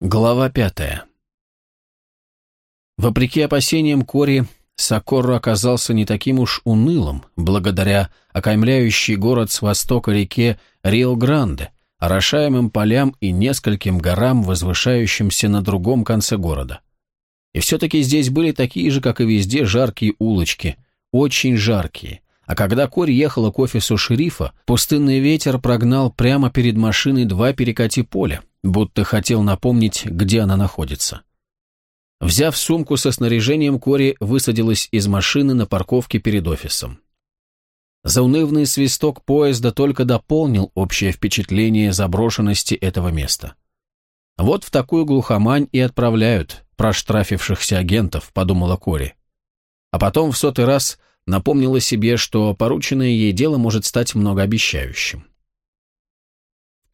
Глава пятая. Вопреки опасениям Кори, Сокорро оказался не таким уж унылым, благодаря окаймляющей город с востока реке Рио-Гранде, орошаемым полям и нескольким горам, возвышающимся на другом конце города. И все-таки здесь были такие же, как и везде, жаркие улочки, очень жаркие. А когда Кори ехала к офису шерифа, пустынный ветер прогнал прямо перед машиной два перекати поля, будто хотел напомнить, где она находится. Взяв сумку со снаряжением, Кори высадилась из машины на парковке перед офисом. Заунывный свисток поезда только дополнил общее впечатление заброшенности этого места. Вот в такую глухомань и отправляют проштрафившихся агентов, подумала Кори. А потом в сотый раз напомнила себе, что порученное ей дело может стать многообещающим.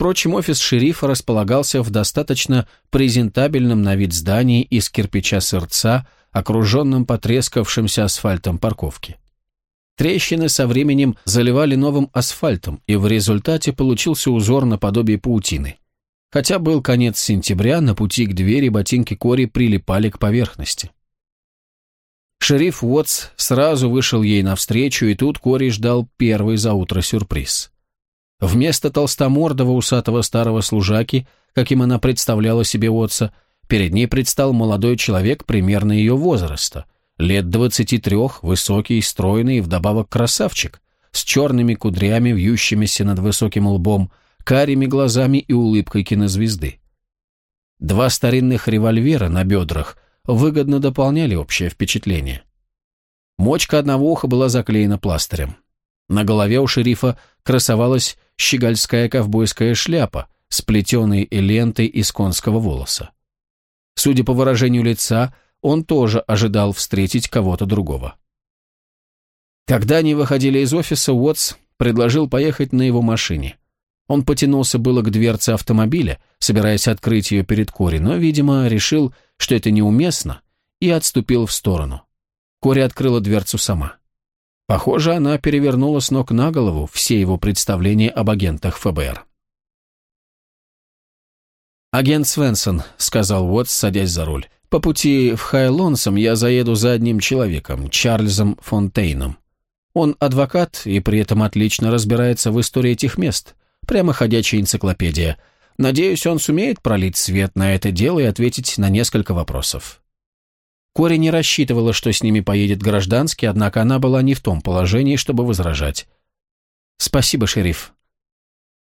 Впрочем, офис шерифа располагался в достаточно презентабельном на вид здании из кирпича сырца, окруженном потрескавшимся асфальтом парковки. Трещины со временем заливали новым асфальтом, и в результате получился узор наподобие паутины. Хотя был конец сентября, на пути к двери ботинки Кори прилипали к поверхности. Шериф Уотс сразу вышел ей навстречу, и тут Кори ждал первый за утро сюрприз. Вместо толстомордого усатого старого служаки, каким она представляла себе Уотса, перед ней предстал молодой человек примерно ее возраста, лет двадцати трех, высокий, стройный и вдобавок красавчик, с черными кудрями, вьющимися над высоким лбом, карими глазами и улыбкой кинозвезды. Два старинных револьвера на бедрах выгодно дополняли общее впечатление. Мочка одного уха была заклеена пластырем. На голове у шерифа красовалась щегольская ковбойская шляпа, сплетенной лентой из конского волоса. Судя по выражению лица, он тоже ожидал встретить кого-то другого. Когда они выходили из офиса, Уотс предложил поехать на его машине. Он потянулся было к дверце автомобиля, собираясь открыть ее перед Кори, но, видимо, решил, что это неуместно, и отступил в сторону. Кори открыла дверцу сама. Похоже, она перевернула с ног на голову все его представления об агентах ФБР. «Агент Свенсон», — сказал Уотс, садясь за руль, — «по пути в Хайлонсом я заеду за одним человеком, Чарльзом Фонтейном. Он адвокат и при этом отлично разбирается в истории этих мест, прямо ходячая энциклопедия. Надеюсь, он сумеет пролить свет на это дело и ответить на несколько вопросов». Кори не рассчитывала, что с ними поедет гражданский, однако она была не в том положении, чтобы возражать. «Спасибо, шериф».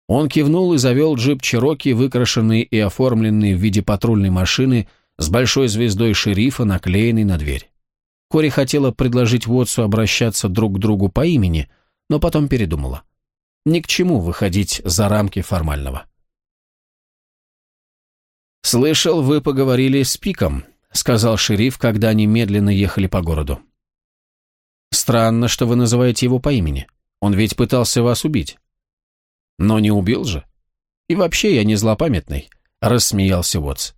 Он кивнул и завел джип Чироки, выкрашенный и оформленный в виде патрульной машины, с большой звездой шерифа, наклеенной на дверь. Кори хотела предложить Вотсу обращаться друг к другу по имени, но потом передумала. Ни к чему выходить за рамки формального. «Слышал, вы поговорили с Пиком», сказал шериф, когда они медленно ехали по городу. «Странно, что вы называете его по имени. Он ведь пытался вас убить». «Но не убил же. И вообще я не злопамятный», — рассмеялся Уотс.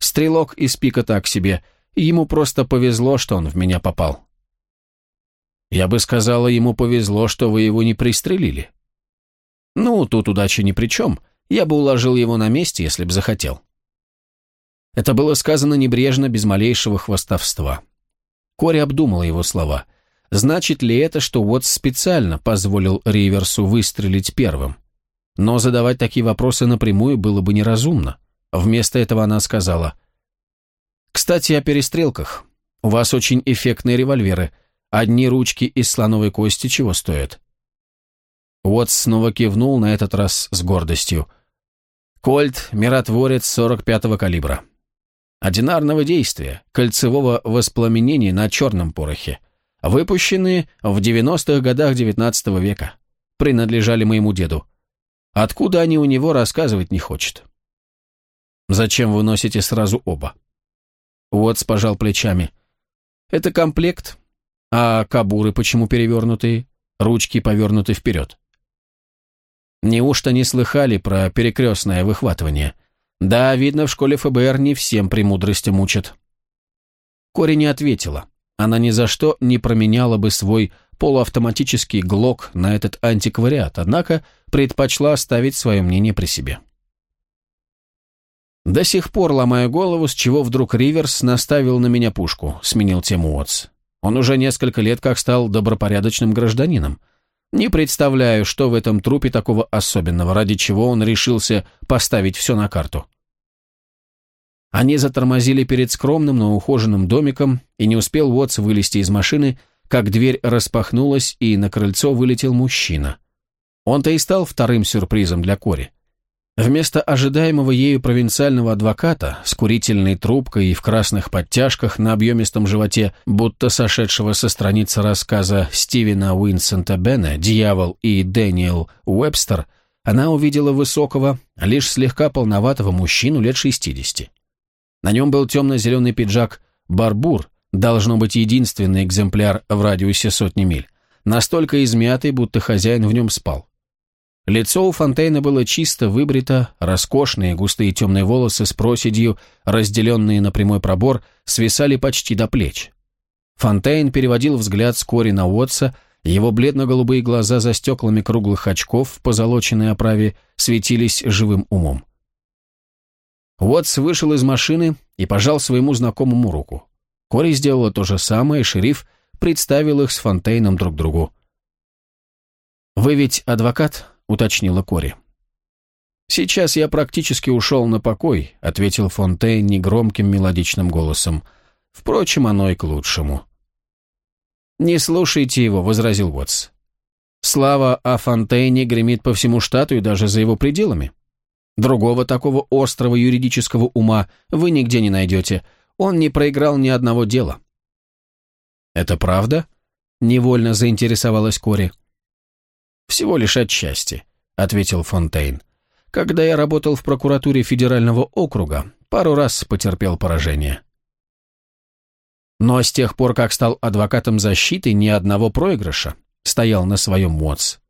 «Стрелок из пика так себе. Ему просто повезло, что он в меня попал». «Я бы сказала, ему повезло, что вы его не пристрелили». «Ну, тут удача ни при чем. Я бы уложил его на месте, если б захотел». Это было сказано небрежно, без малейшего хвастовства. Кори обдумала его слова. Значит ли это, что Уотс специально позволил Риверсу выстрелить первым? Но задавать такие вопросы напрямую было бы неразумно. Вместо этого она сказала, «Кстати, о перестрелках. У вас очень эффектные револьверы. Одни ручки из слоновой кости чего стоят?» Уотс снова кивнул, на этот раз с гордостью. «Кольт, миротворец 45-го калибра одинарного действия, кольцевого воспламенения на черном порохе, выпущенные в 90-х годах XIX века. Принадлежали моему деду. Откуда они у него рассказывать не хочет. Зачем вы носите сразу оба? Уотс пожал плечами. Это комплект. А кабуры почему перевернутые? Ручки повернуты вперед. Неужто не слыхали про перекрестное выхватывание? Да, видно, в школе ФБР не всем премудростям учат. Кори не ответила. Она ни за что не променяла бы свой полуавтоматический ГЛОК на этот антиквариат, однако предпочла оставить свое мнение при себе. До сих пор ломаю голову, с чего вдруг Риверс наставил на меня пушку, сменил тему Уотс. Он уже несколько лет как стал добропорядочным гражданином. Не представляю, что в этом трупе такого особенного, ради чего он решился поставить все на карту. Они затормозили перед скромным, но ухоженным домиком, и не успел Уотс вылезти из машины, как дверь распахнулась, и на крыльцо вылетел мужчина. Он-то и стал вторым сюрпризом для Кори. Вместо ожидаемого ею провинциального адвоката с курительной трубкой и в красных подтяжках на объемистом животе, будто сошедшего со страницы рассказа Стивена Уинсента Бена «Дьявол» и Дэниел Уэбстер, она увидела высокого, лишь слегка полноватого мужчину лет 60. На нем был темно-зеленый пиджак «Барбур», должно быть единственный экземпляр в радиусе сотни миль, настолько измятый, будто хозяин в нем спал. Лицо у Фонтейна было чисто выбрито, роскошные густые темные волосы с проседью, разделенные на прямой пробор, свисали почти до плеч. Фонтейн переводил взгляд с Кори на Уотса, его бледно-голубые глаза за стеклами круглых очков в позолоченной оправе светились живым умом. Уотс вышел из машины и пожал своему знакомому руку. Кори сделала то же самое, и шериф представил их с Фонтейном друг другу. «Вы ведь адвокат?» — уточнила Кори. «Сейчас я практически ушел на покой», — ответил Фонтейн негромким мелодичным голосом. «Впрочем, оно и к лучшему». «Не слушайте его», — возразил Уотс. «Слава о Фонтейне гремит по всему штату и даже за его пределами. Другого такого острого юридического ума вы нигде не найдете. Он не проиграл ни одного дела». «Это правда?» — невольно заинтересовалась Кори. «Всего лишь отчасти», — ответил Фонтейн. «Когда я работал в прокуратуре федерального округа, пару раз потерпел поражение». Но с тех пор, как стал адвокатом защиты, ни одного проигрыша стоял на своем МОЦ.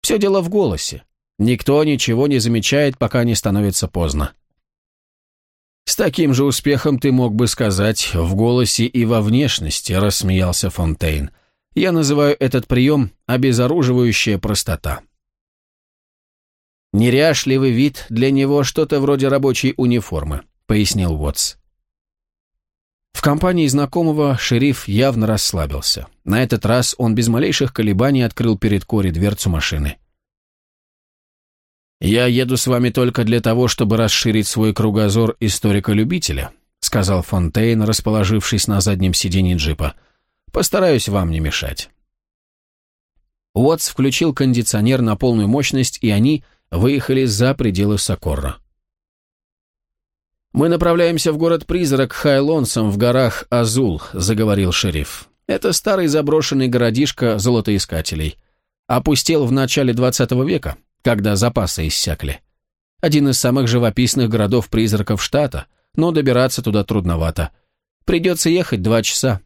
Все дело в голосе. Никто ничего не замечает, пока не становится поздно. «С таким же успехом ты мог бы сказать в голосе и во внешности», — рассмеялся Фонтейн. Я называю этот прием обезоруживающая простота. «Неряшливый вид для него что-то вроде рабочей униформы», — пояснил Уотс. В компании знакомого шериф явно расслабился. На этот раз он без малейших колебаний открыл перед Кори дверцу машины. «Я еду с вами только для того, чтобы расширить свой кругозор историка-любителя», сказал Фонтейн, расположившись на заднем сиденье джипа. Постараюсь вам не мешать». Уотс включил кондиционер на полную мощность, и они выехали за пределы Сокорра. «Мы направляемся в город-призрак Хайлонсом в горах Азул», — заговорил шериф. «Это старый заброшенный городишко золотоискателей. Опустел в начале 20 века, когда запасы иссякли. Один из самых живописных городов-призраков штата, но добираться туда трудновато. Придется ехать два часа.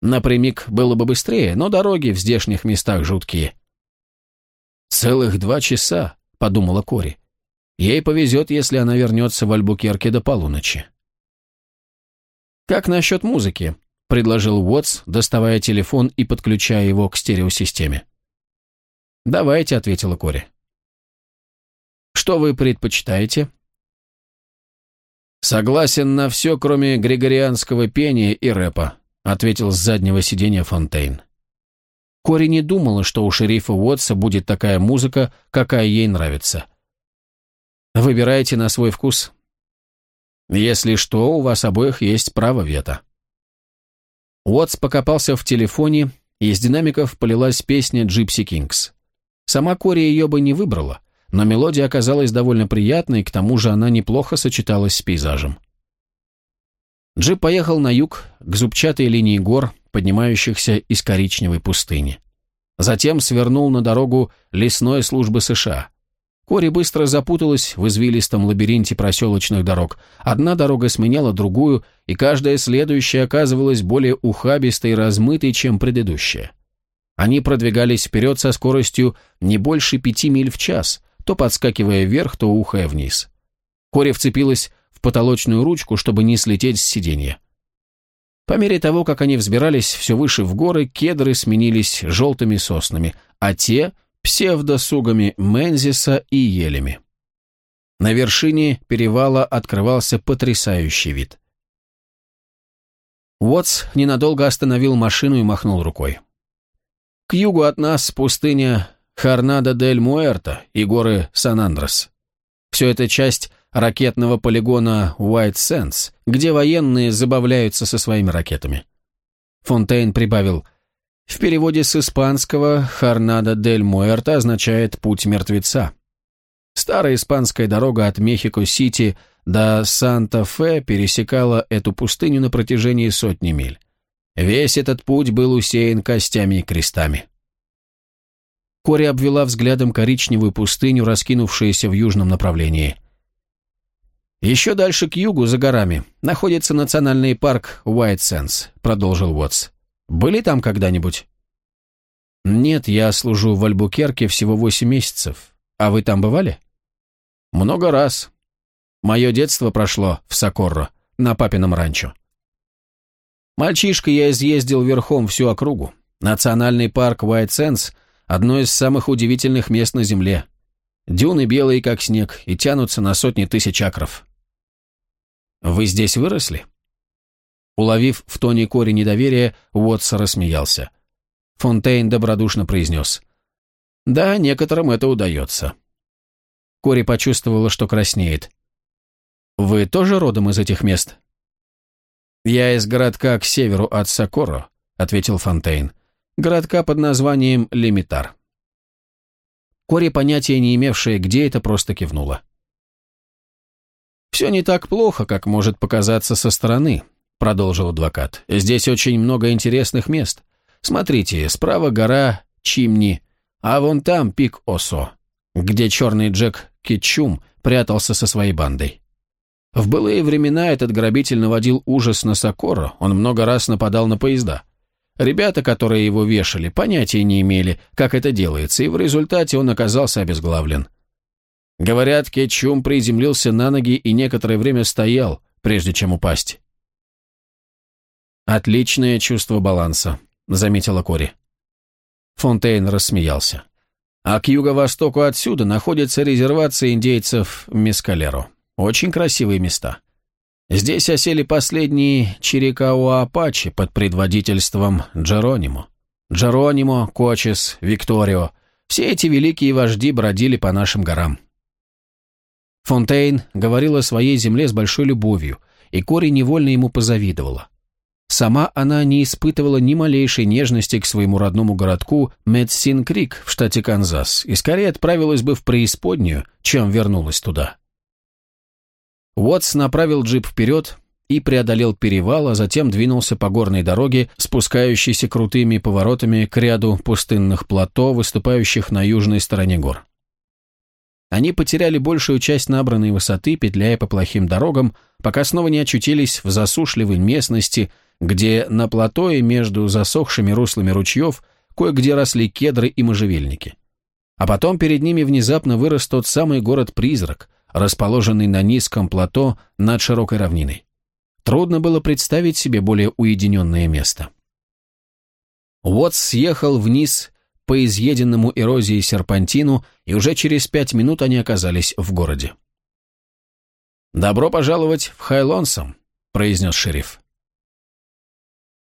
Напрямик было бы быстрее, но дороги в здешних местах жуткие. «Целых два часа», — подумала Кори. «Ей повезет, если она вернется в Альбукерке до полуночи». «Как насчет музыки?» — предложил Уотс, доставая телефон и подключая его к стереосистеме. «Давайте», — ответила Кори. «Что вы предпочитаете?» «Согласен на все, кроме григорианского пения и рэпа», ответил с заднего сиденья Фонтейн. Кори не думала, что у шерифа Уотса будет такая музыка, какая ей нравится. Выбирайте на свой вкус. Если что, у вас обоих есть право вето. Уотс покопался в телефоне, и из динамиков полилась песня «Джипси Кингс». Сама Кори ее бы не выбрала, но мелодия оказалась довольно приятной, к тому же она неплохо сочеталась с пейзажем. Джип поехал на юг, к зубчатой линии гор, поднимающихся из коричневой пустыни. Затем свернул на дорогу лесной службы США. Кори быстро запуталась в извилистом лабиринте проселочных дорог. Одна дорога сменяла другую, и каждая следующая оказывалась более ухабистой и размытой, чем предыдущая. Они продвигались вперед со скоростью не больше пяти миль в час, то подскакивая вверх, то ухая вниз. Кори вцепилась в потолочную ручку, чтобы не слететь с сиденья. По мере того, как они взбирались все выше в горы, кедры сменились желтыми соснами, а те – псевдосугами Мензиса и елями. На вершине перевала открывался потрясающий вид. Уотс ненадолго остановил машину и махнул рукой. К югу от нас пустыня Харнада-дель-Муэрто и горы Сан-Андрес. Все это часть ракетного полигона White Sands, где военные забавляются со своими ракетами. Фонтейн прибавил, в переводе с испанского «Харнада-дель-Муэрто» означает «путь мертвеца». Старая испанская дорога от Мехико-Сити до Санта-Фе пересекала эту пустыню на протяжении сотни миль. Весь этот путь был усеян костями и крестами. Кори обвела взглядом коричневую пустыню, раскинувшуюся в южном направлении. «Еще дальше к югу, за горами, находится национальный парк Уайт Сенс», — продолжил Уотс. «Были там когда-нибудь?» «Нет, я служу в Альбукерке всего восемь месяцев. А вы там бывали?» «Много раз. Мое детство прошло в Сокорро, на папином ранчо. Мальчишка я изъездил верхом всю округу. Национальный парк White Sands – одно из самых удивительных мест на Земле. Дюны белые, как снег, и тянутся на сотни тысяч акров. Вы здесь выросли? Уловив в тоне корень недоверия, Уотс рассмеялся. Фонтейн добродушно произнес. «Да, некоторым это удается». Кори почувствовала, что краснеет. «Вы тоже родом из этих мест?» «Я из городка к северу от Сокоро», — ответил Фонтейн. «Городка под названием Лимитар». Кори, понятия не имевшая, где это, просто кивнула. «Все не так плохо, как может показаться со стороны», — продолжил адвокат. «Здесь очень много интересных мест. Смотрите, справа гора Чимни, а вон там пик Осо, где черный Джек Кетчум прятался со своей бандой. В былые времена этот грабитель наводил ужас на Сокоро, он много раз нападал на поезда. Ребята, которые его вешали, понятия не имели, как это делается, и в результате он оказался обезглавлен. Говорят, Кетчум приземлился на ноги и некоторое время стоял, прежде чем упасть. «Отличное чувство баланса», — заметила Кори. Фонтейн рассмеялся. «А к юго-востоку отсюда находится резервация индейцев Мескалеро. Очень красивые места. Здесь осели последние Чирикауа-Апачи под предводительством Джеронимо. Джеронимо, Кочес, Викторио – все эти великие вожди бродили по нашим горам. Фонтейн говорил о своей земле с большой любовью, и Кори невольно ему позавидовала. Сама она не испытывала ни малейшей нежности к своему родному городку Медсин-Крик в штате Канзас и скорее отправилась бы в преисподнюю, чем вернулась туда. Уотс направил джип вперед и преодолел перевал, а затем двинулся по горной дороге, спускающейся крутыми поворотами к ряду пустынных плато, выступающих на южной стороне гор. Они потеряли большую часть набранной высоты, петляя по плохим дорогам, пока снова не очутились в засушливой местности, где на плато и между засохшими руслами ручьев кое-где росли кедры и можжевельники. А потом перед ними внезапно вырос тот самый город-призрак, расположенный на низком плато над широкой равниной. Трудно было представить себе более уединенное место. Уотс съехал вниз по изъеденному эрозией серпантину, и уже через пять минут они оказались в городе. «Добро пожаловать в Хайлонсом», — произнес шериф.